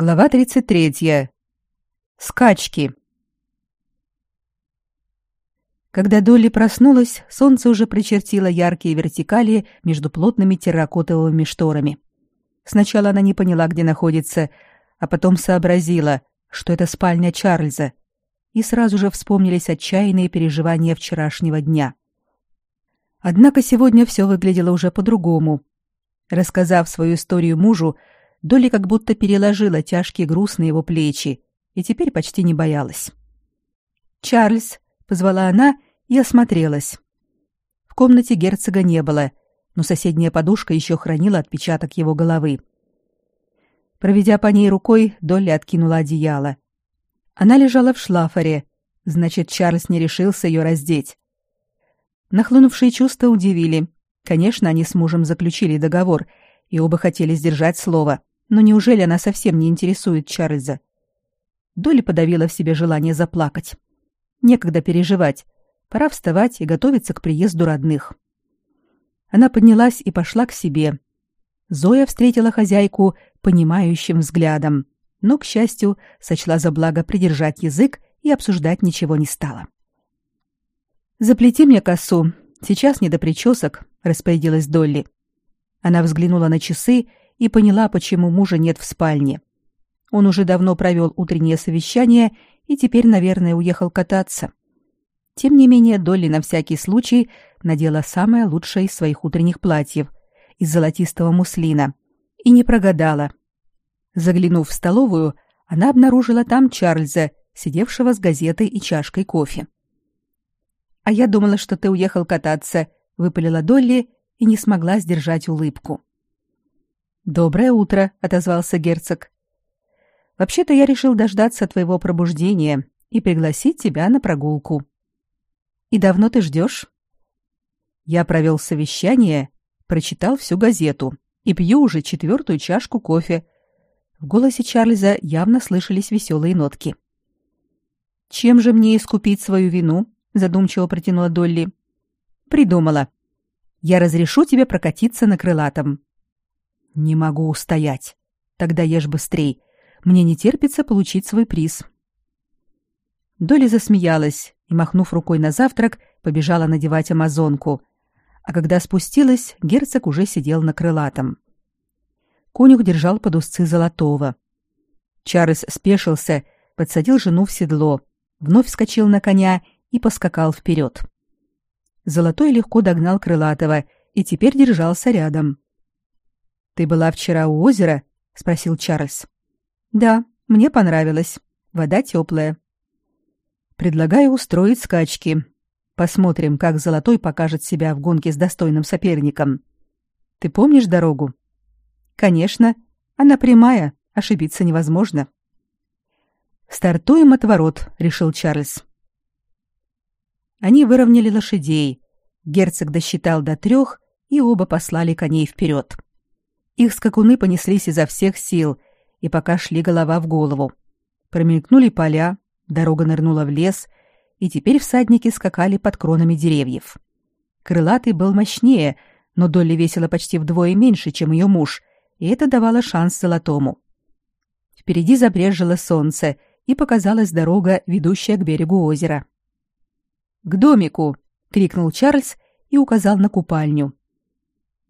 Глава 33. Скачки. Когда Долли проснулась, солнце уже прочертило яркие вертикали между плотными терракотовыми шторами. Сначала она не поняла, где находится, а потом сообразила, что это спальня Чарльза, и сразу же вспомнились отчаянные переживания вчерашнего дня. Однако сегодня все выглядело уже по-другому. Рассказав свою историю мужу, Долли как будто переложила тяжкий груз на его плечи и теперь почти не боялась. «Чарльз!» — позвала она и осмотрелась. В комнате герцога не было, но соседняя подушка еще хранила отпечаток его головы. Проведя по ней рукой, Долли откинула одеяло. Она лежала в шлафоре, значит, Чарльз не решился ее раздеть. Нахлынувшие чувства удивили. Конечно, они с мужем заключили договор, и оба хотели сдержать слово. Но неужели она совсем не интересует Чарльза? Долли подавила в себе желание заплакать. Некогда переживать. Пора вставать и готовиться к приезду родных. Она поднялась и пошла к себе. Зоя встретила хозяйку понимающим взглядом, но, к счастью, сочла за благо придержать язык и обсуждать ничего не стала. «Заплети мне косу. Сейчас не до причесок», — распорядилась Долли. Она взглянула на часы и поняла, почему мужа нет в спальне. Он уже давно провел утреннее совещание и теперь, наверное, уехал кататься. Тем не менее, Долли на всякий случай надела самое лучшее из своих утренних платьев из золотистого муслина и не прогадала. Заглянув в столовую, она обнаружила там Чарльза, сидевшего с газетой и чашкой кофе. «А я думала, что ты уехал кататься», — выпалила Долли и не смогла сдержать улыбку. Доброе утро, отозвался герцог. Вообще-то я решил дождаться твоего пробуждения и пригласить тебя на прогулку. И давно ты ждешь? Я провел совещание, прочитал всю газету и пью уже четвертую чашку кофе. В голосе Чарльза явно слышались веселые нотки. Чем же мне искупить свою вину? задумчиво протянула Долли. Придумала. Я разрешу тебе прокатиться на крылатом. Не могу устоять. Тогда ешь быстрей. Мне не терпится получить свой приз. Доля засмеялась и, махнув рукой на завтрак, побежала надевать амазонку. А когда спустилась, герцог уже сидел на крылатом. Конюх держал под узцы золотого. Чарльз спешился, подсадил жену в седло, вновь вскочил на коня и поскакал вперед. Золотой легко догнал крылатого и теперь держался рядом. Ты была вчера у озера? спросил Чарльз. Да, мне понравилось. Вода теплая. Предлагаю устроить скачки. Посмотрим, как Золотой покажет себя в гонке с достойным соперником. Ты помнишь дорогу? Конечно, она прямая, ошибиться невозможно. Стартуем от ворот, решил Чарльз. Они выровняли лошадей. Герцог досчитал до трех, и оба послали коней вперед. Их скакуны понеслись изо всех сил, и пока шли голова в голову. Промелькнули поля, дорога нырнула в лес, и теперь всадники скакали под кронами деревьев. Крылатый был мощнее, но Долли весила почти вдвое меньше, чем ее муж, и это давало шанс Золотому. Впереди забрежило солнце, и показалась дорога, ведущая к берегу озера. «К домику!» — крикнул Чарльз и указал на купальню.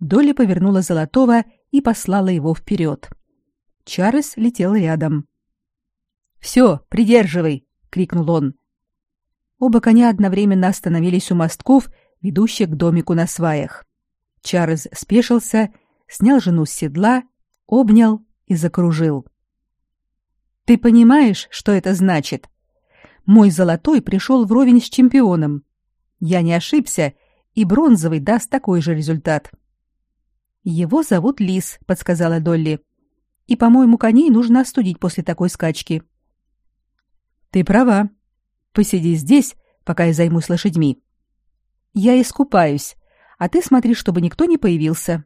Долли повернула Золотого и послала его вперед. Чарльз летел рядом. «Все, придерживай!» — крикнул он. Оба коня одновременно остановились у мостков, ведущих к домику на сваях. Чарльз спешился, снял жену с седла, обнял и закружил. «Ты понимаешь, что это значит? Мой золотой пришел вровень с чемпионом. Я не ошибся, и бронзовый даст такой же результат. Его зовут Лис, подсказала Долли. И, по-моему, коней нужно остудить после такой скачки. Ты права. Посиди здесь, пока я займусь лошадьми. Я искупаюсь, а ты смотри, чтобы никто не появился.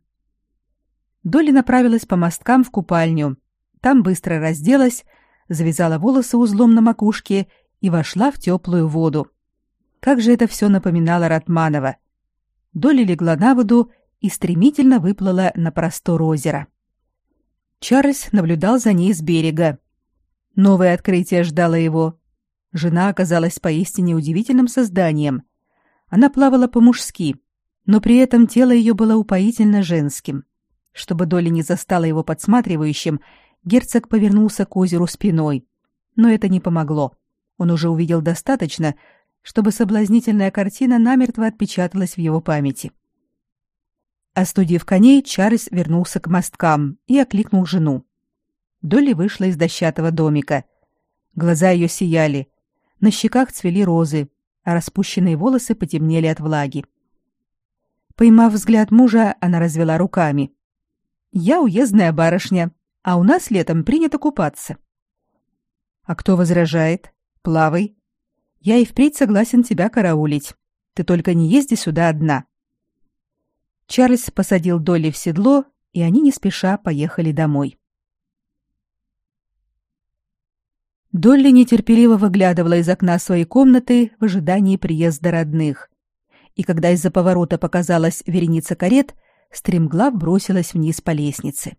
Долли направилась по мосткам в купальню. Там быстро разделась, завязала волосы узлом на макушке и вошла в теплую воду. Как же это все напоминало Ратманова. Долли легла на воду и стремительно выплыла на простор озера. Чарльз наблюдал за ней с берега. Новое открытие ждало его. Жена оказалась поистине удивительным созданием. Она плавала по-мужски, но при этом тело ее было упоительно женским. Чтобы Долли не застала его подсматривающим, герцог повернулся к озеру спиной. Но это не помогло. Он уже увидел достаточно, чтобы соблазнительная картина намертво отпечаталась в его памяти. Остудив коней, Чарльз вернулся к мосткам и окликнул жену. Долли вышла из дощатого домика. Глаза ее сияли. На щеках цвели розы, а распущенные волосы потемнели от влаги. Поймав взгляд мужа, она развела руками. «Я уездная барышня, а у нас летом принято купаться». «А кто возражает? Плавай. Я и впредь согласен тебя караулить. Ты только не езди сюда одна». Чарльз посадил Долли в седло, и они не спеша поехали домой. Долли нетерпеливо выглядывала из окна своей комнаты в ожидании приезда родных. И когда из-за поворота показалась вереница карет, стремглав бросилась вниз по лестнице.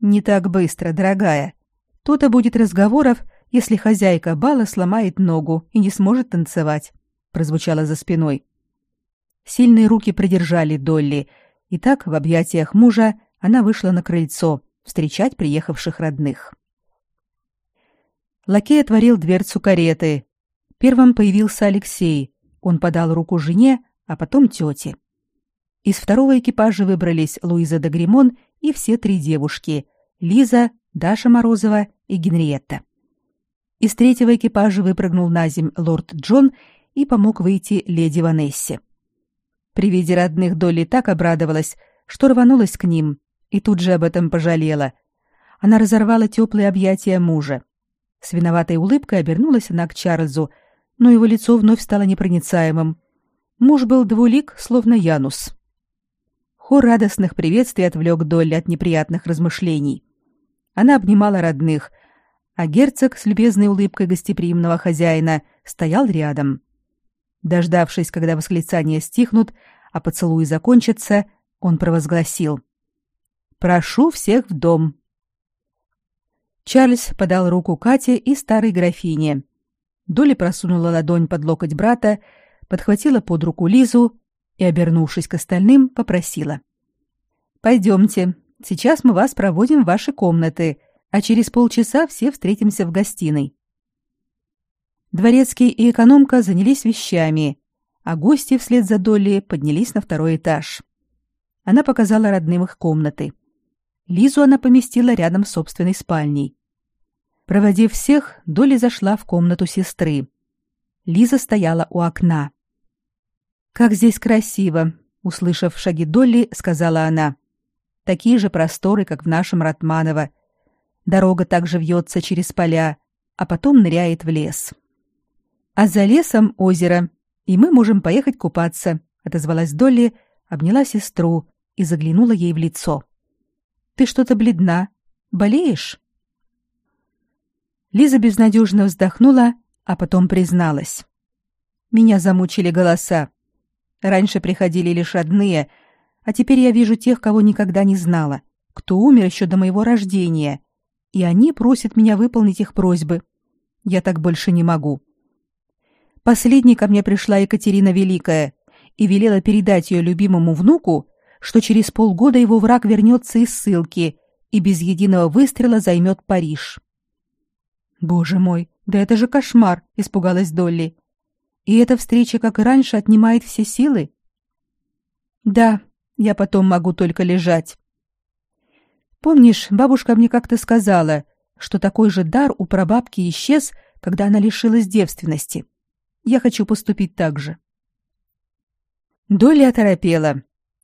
«Не так быстро, дорогая. То-то будет разговоров, если хозяйка бала сломает ногу и не сможет танцевать», прозвучало за спиной. Сильные руки придержали Долли, и так в объятиях мужа она вышла на крыльцо встречать приехавших родных. Лакей отворил дверцу кареты. Первым появился Алексей. Он подал руку жене, а потом тете. Из второго экипажа выбрались Луиза де Гримон и все три девушки — Лиза, Даша Морозова и Генриетта. Из третьего экипажа выпрыгнул на земь лорд Джон и помог выйти леди Ванессе. При виде родных Долли так обрадовалась, что рванулась к ним и тут же об этом пожалела. Она разорвала теплые объятия мужа. С виноватой улыбкой обернулась она к Чарльзу, но его лицо вновь стало непроницаемым. Муж был двулик, словно Янус. Хор радостных приветствий отвлек Долли от неприятных размышлений. Она обнимала родных, а герцог с любезной улыбкой гостеприимного хозяина стоял рядом. Дождавшись, когда восклицания стихнут, а поцелуи закончатся, он провозгласил: "Прошу всех в дом. Чарльз подал руку Кате и старой графине. Доли просунула ладонь под локоть брата, подхватила под руку Лизу и, обернувшись к остальным, попросила. «Пойдемте, сейчас мы вас проводим в ваши комнаты, а через полчаса все встретимся в гостиной». Дворецкий и экономка занялись вещами, а гости вслед за Долли поднялись на второй этаж. Она показала родным их комнаты. Лизу она поместила рядом с собственной спальней. Проводив всех, Доли зашла в комнату сестры. Лиза стояла у окна. «Как здесь красиво!» — услышав шаги Долли, сказала она. «Такие же просторы, как в нашем Ратманово. Дорога также вьется через поля, а потом ныряет в лес. А за лесом озеро, и мы можем поехать купаться», — отозвалась Долли, обняла сестру и заглянула ей в лицо. Ты что-то бледна. Болеешь? Лиза безнадежно вздохнула, а потом призналась. Меня замучили голоса. Раньше приходили лишь родные, а теперь я вижу тех, кого никогда не знала, кто умер еще до моего рождения, и они просят меня выполнить их просьбы. Я так больше не могу. Последней ко мне пришла Екатерина Великая и велела передать ее любимому внуку, что через полгода его враг вернется из ссылки и без единого выстрела займет Париж. Боже мой, да это же кошмар, испугалась Долли. И эта встреча, как и раньше, отнимает все силы? Да, я потом могу только лежать. Помнишь, бабушка мне как-то сказала, что такой же дар у прабабки исчез, когда она лишилась девственности. Я хочу поступить так же. Долли оторопела.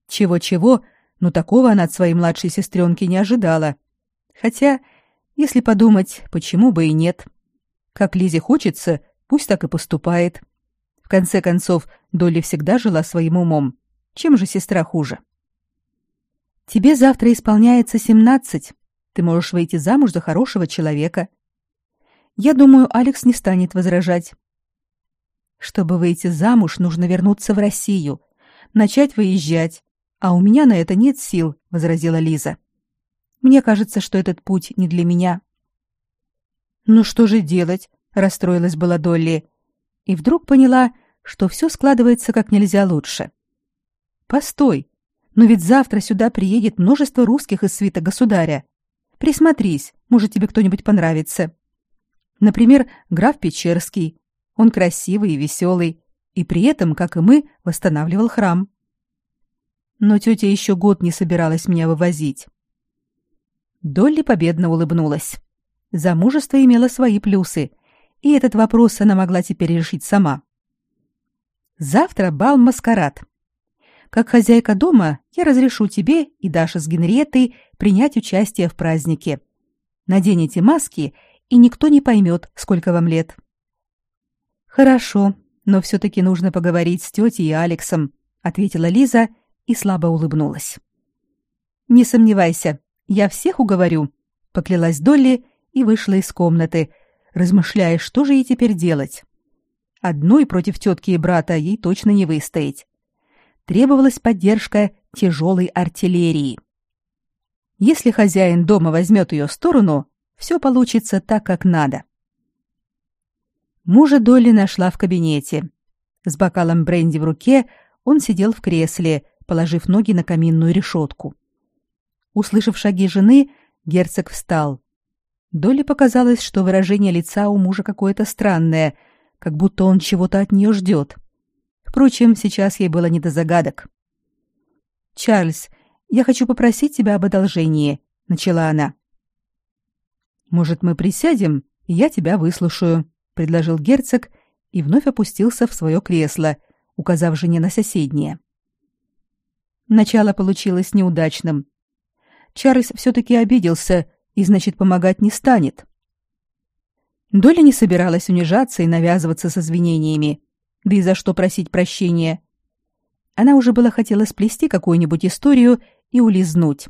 Чего-чего, но такого она от своей младшей сестренки не ожидала. Хотя, если подумать, почему бы и нет. Как Лизе хочется, пусть так и поступает. В конце концов, Долли всегда жила своим умом. Чем же сестра хуже? Тебе завтра исполняется семнадцать. Ты можешь выйти замуж за хорошего человека. Я думаю, Алекс не станет возражать. Чтобы выйти замуж, нужно вернуться в Россию, начать выезжать, а у меня на это нет сил, возразила Лиза. Мне кажется, что этот путь не для меня. Ну что же делать? расстроилась была Долли и вдруг поняла, что все складывается как нельзя лучше. Постой, но ведь завтра сюда приедет множество русских из свита государя. Присмотрись, может тебе кто-нибудь понравится. Например, граф Печерский. Он красивый и веселый, и при этом, как и мы, восстанавливал храм. Но тетя еще год не собиралась меня вывозить. Долли победно улыбнулась. Замужество имело свои плюсы, и этот вопрос она могла теперь решить сама. Завтра бал-маскарад. Как хозяйка дома, я разрешу тебе и Даше с Генриеттой принять участие в празднике. Наденете маски, и никто не поймет, сколько вам лет. Хорошо, но все-таки нужно поговорить с тетей и Алексом, ответила Лиза и слабо улыбнулась. Не сомневайся, я всех уговорю, поклялась Долли и вышла из комнаты, размышляя, что же ей теперь делать. Одной против тетки и брата ей точно не выстоять. Требовалась поддержка тяжелой артиллерии. Если хозяин дома возьмет ее сторону, все получится так, как надо. Мужа Долли нашла в кабинете. С бокалом бренди в руке он сидел в кресле, положив ноги на каминную решетку. Услышав шаги жены, герцог встал. Долли показалось, что выражение лица у мужа какое-то странное, как будто он чего-то от нее ждет. Впрочем, сейчас ей было не до загадок. «Чарльз, я хочу попросить тебя об одолжении», — начала она. «Может, мы присядем, и я тебя выслушаю», — предложил герцог и вновь опустился в свое кресло, указав жене на соседнее. Начало получилось неудачным. Чарльз все-таки обиделся и, значит, помогать не станет. Доля не собиралась унижаться и навязываться с извинениями, да и за что просить прощения. Она уже было хотела сплести какую-нибудь историю и улизнуть,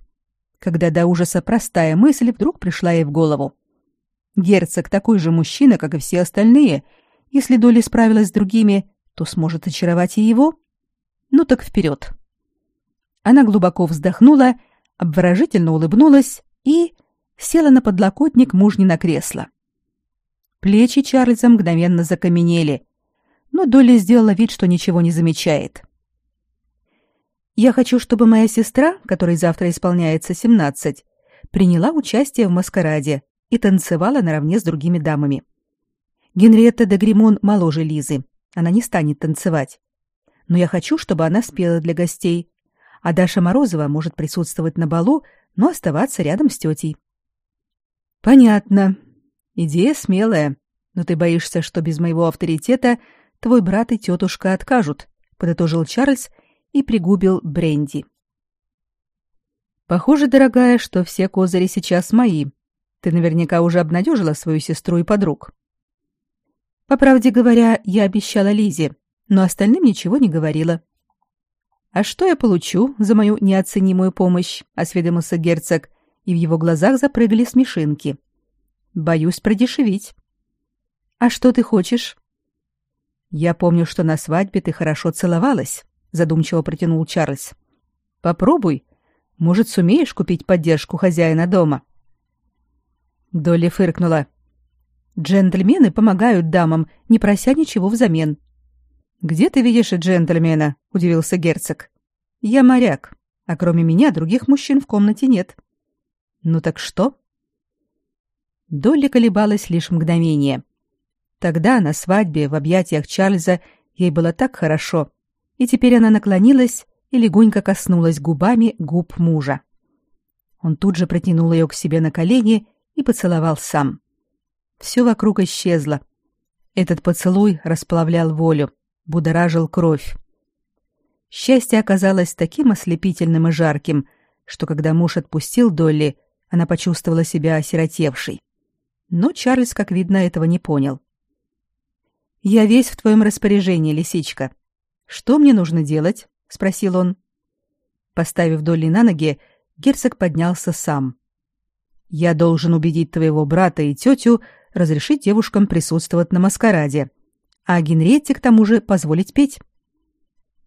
когда до ужаса простая мысль вдруг пришла ей в голову. Герцог такой же мужчина, как и все остальные. Если Доля справилась с другими, то сможет очаровать и его. Ну так вперед. Она глубоко вздохнула, обворожительно улыбнулась и села на подлокотник мужнина кресла. Плечи Чарльза мгновенно закаменели, но Долли сделала вид, что ничего не замечает. «Я хочу, чтобы моя сестра, которой завтра исполняется семнадцать, приняла участие в маскараде и танцевала наравне с другими дамами. Генриетта де Гримон моложе Лизы, она не станет танцевать. Но я хочу, чтобы она спела для гостей, а Даша Морозова может присутствовать на балу, но оставаться рядом с тетей. Понятно. Идея смелая, но ты боишься, что без моего авторитета твой брат и тетушка откажут, подытожил Чарльз и пригубил бренди. Похоже, дорогая, что все козыри сейчас мои. Ты наверняка уже обнадежила свою сестру и подруг. По правде говоря, я обещала Лизе, но остальным ничего не говорила. А что я получу за мою неоценимую помощь? осведомился герцог, и в его глазах запрыгали смешинки. Боюсь продешевить. А что ты хочешь? Я помню, что на свадьбе ты хорошо целовалась, задумчиво протянул Чарльз. Попробуй, может, сумеешь купить поддержку хозяина дома. Долли фыркнула. Джентльмены помогают дамам, не прося ничего взамен. Где ты видишь джентльмена? удивился герцог. Я моряк, а кроме меня других мужчин в комнате нет. Ну так что? Долли колебалась лишь мгновение. Тогда на свадьбе в объятиях Чарльза ей было так хорошо, и теперь она наклонилась и легонько коснулась губами губ мужа. Он тут же протянул ее к себе на колени и поцеловал сам. Все вокруг исчезло. Этот поцелуй расплавлял волю, будоражил кровь. Счастье оказалось таким ослепительным и жарким, что когда муж отпустил Долли, она почувствовала себя осиротевшей. Но Чарльз, как видно, этого не понял. «Я весь в твоем распоряжении, лисичка. Что мне нужно делать?» — спросил он. Поставив Долли на ноги, герцог поднялся сам. «Я должен убедить твоего брата и тетю разрешить девушкам присутствовать на маскараде, а Генретте к тому же позволить петь».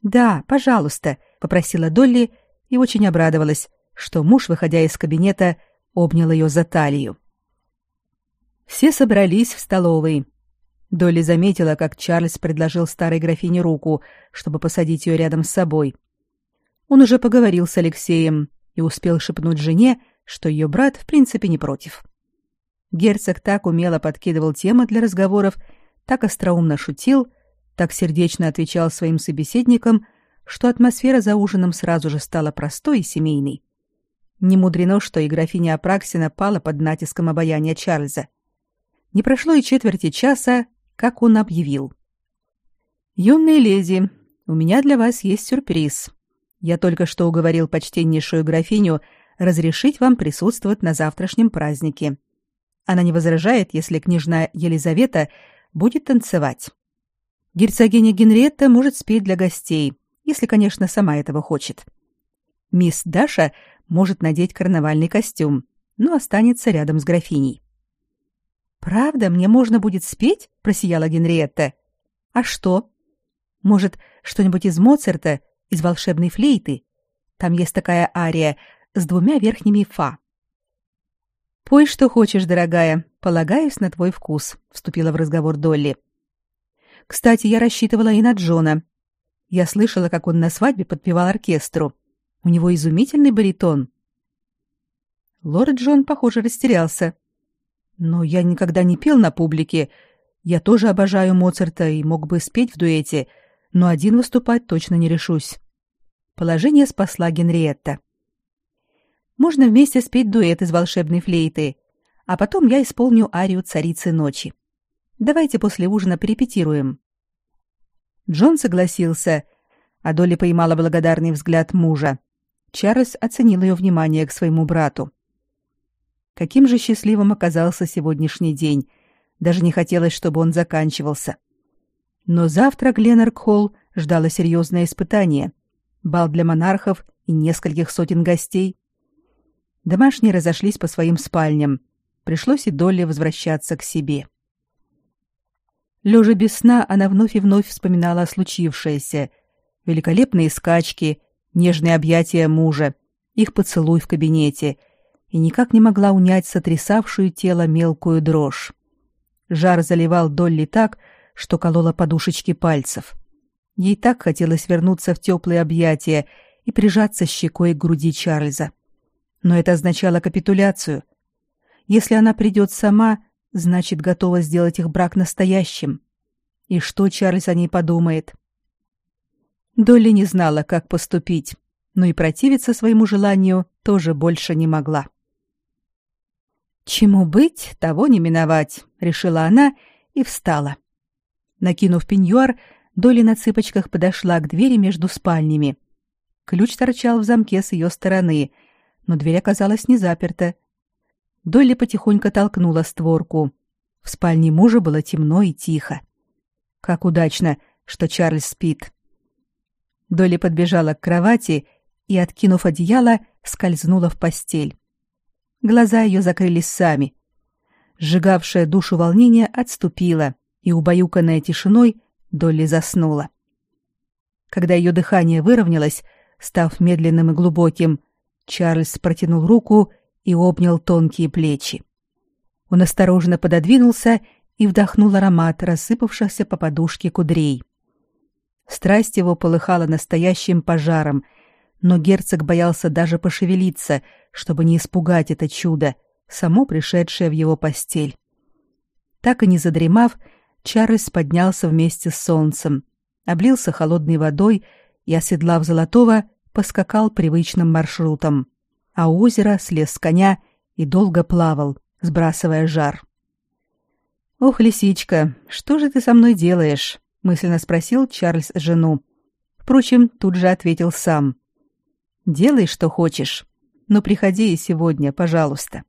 «Да, пожалуйста», — попросила Долли и очень обрадовалась, что муж, выходя из кабинета, обнял ее за талию. Все собрались в столовой. Долли заметила, как Чарльз предложил старой графине руку, чтобы посадить ее рядом с собой. Он уже поговорил с Алексеем и успел шепнуть жене, что ее брат в принципе не против. Герцог так умело подкидывал темы для разговоров, так остроумно шутил, так сердечно отвечал своим собеседникам, что атмосфера за ужином сразу же стала простой и семейной. Не мудрено, что и графиня Апраксина пала под натиском обаяния Чарльза. Не прошло и четверти часа, как он объявил. «Юные леди, у меня для вас есть сюрприз. Я только что уговорил почтеннейшую графиню разрешить вам присутствовать на завтрашнем празднике. Она не возражает, если княжна Елизавета будет танцевать. Герцогиня Генриетта может спеть для гостей, если, конечно, сама этого хочет. Мисс Даша может надеть карнавальный костюм, но останется рядом с графиней. «Правда, мне можно будет спеть?» — просияла Генриетта. «А что? Может, что-нибудь из Моцарта, из волшебной флейты? Там есть такая ария с двумя верхними фа». «Пой, что хочешь, дорогая, полагаюсь на твой вкус», — вступила в разговор Долли. «Кстати, я рассчитывала и на Джона. Я слышала, как он на свадьбе подпевал оркестру. У него изумительный баритон». Лорд Джон, похоже, растерялся. Но я никогда не пел на публике. Я тоже обожаю Моцарта и мог бы спеть в дуэте, но один выступать точно не решусь. Положение спасла Генриетта. Можно вместе спеть дуэт из волшебной флейты, а потом я исполню арию царицы ночи. Давайте после ужина перепетируем. Джон согласился, а Долли поймала благодарный взгляд мужа. Чарльз оценил ее внимание к своему брату. Каким же счастливым оказался сегодняшний день. Даже не хотелось, чтобы он заканчивался. Но завтра Гленнерк-Холл ждало серьезное испытание. Бал для монархов и нескольких сотен гостей. Домашние разошлись по своим спальням. Пришлось и Долли возвращаться к себе. Лежа без сна, она вновь и вновь вспоминала о случившееся. Великолепные скачки, нежные объятия мужа, их поцелуй в кабинете — и никак не могла унять сотрясавшую тело мелкую дрожь. Жар заливал Долли так, что колола подушечки пальцев. Ей так хотелось вернуться в теплые объятия и прижаться щекой к груди Чарльза. Но это означало капитуляцию. Если она придет сама, значит, готова сделать их брак настоящим. И что Чарльз о ней подумает? Долли не знала, как поступить, но и противиться своему желанию тоже больше не могла. Чему быть, того не миновать, решила она и встала. Накинув пеньюар, Доли на цыпочках подошла к двери между спальнями. Ключ торчал в замке с ее стороны, но дверь оказалась не заперта. Долли потихоньку толкнула створку. В спальне мужа было темно и тихо. Как удачно, что Чарльз спит. Долли подбежала к кровати и, откинув одеяло, скользнула в постель. Глаза ее закрылись сами. Сжигавшее душу волнение отступило, и, убаюканная тишиной, Долли заснула. Когда ее дыхание выровнялось, став медленным и глубоким, Чарльз протянул руку и обнял тонкие плечи. Он осторожно пододвинулся и вдохнул аромат рассыпавшихся по подушке кудрей. Страсть его полыхала настоящим пожаром — но герцог боялся даже пошевелиться, чтобы не испугать это чудо, само пришедшее в его постель. Так и не задремав, Чарльз поднялся вместе с солнцем, облился холодной водой и, оседлав золотого, поскакал привычным маршрутом, а у озера слез с коня и долго плавал, сбрасывая жар. «Ох, лисичка, что же ты со мной делаешь?» — мысленно спросил Чарльз жену. Впрочем, тут же ответил сам. Делай, что хочешь, но приходи и сегодня, пожалуйста.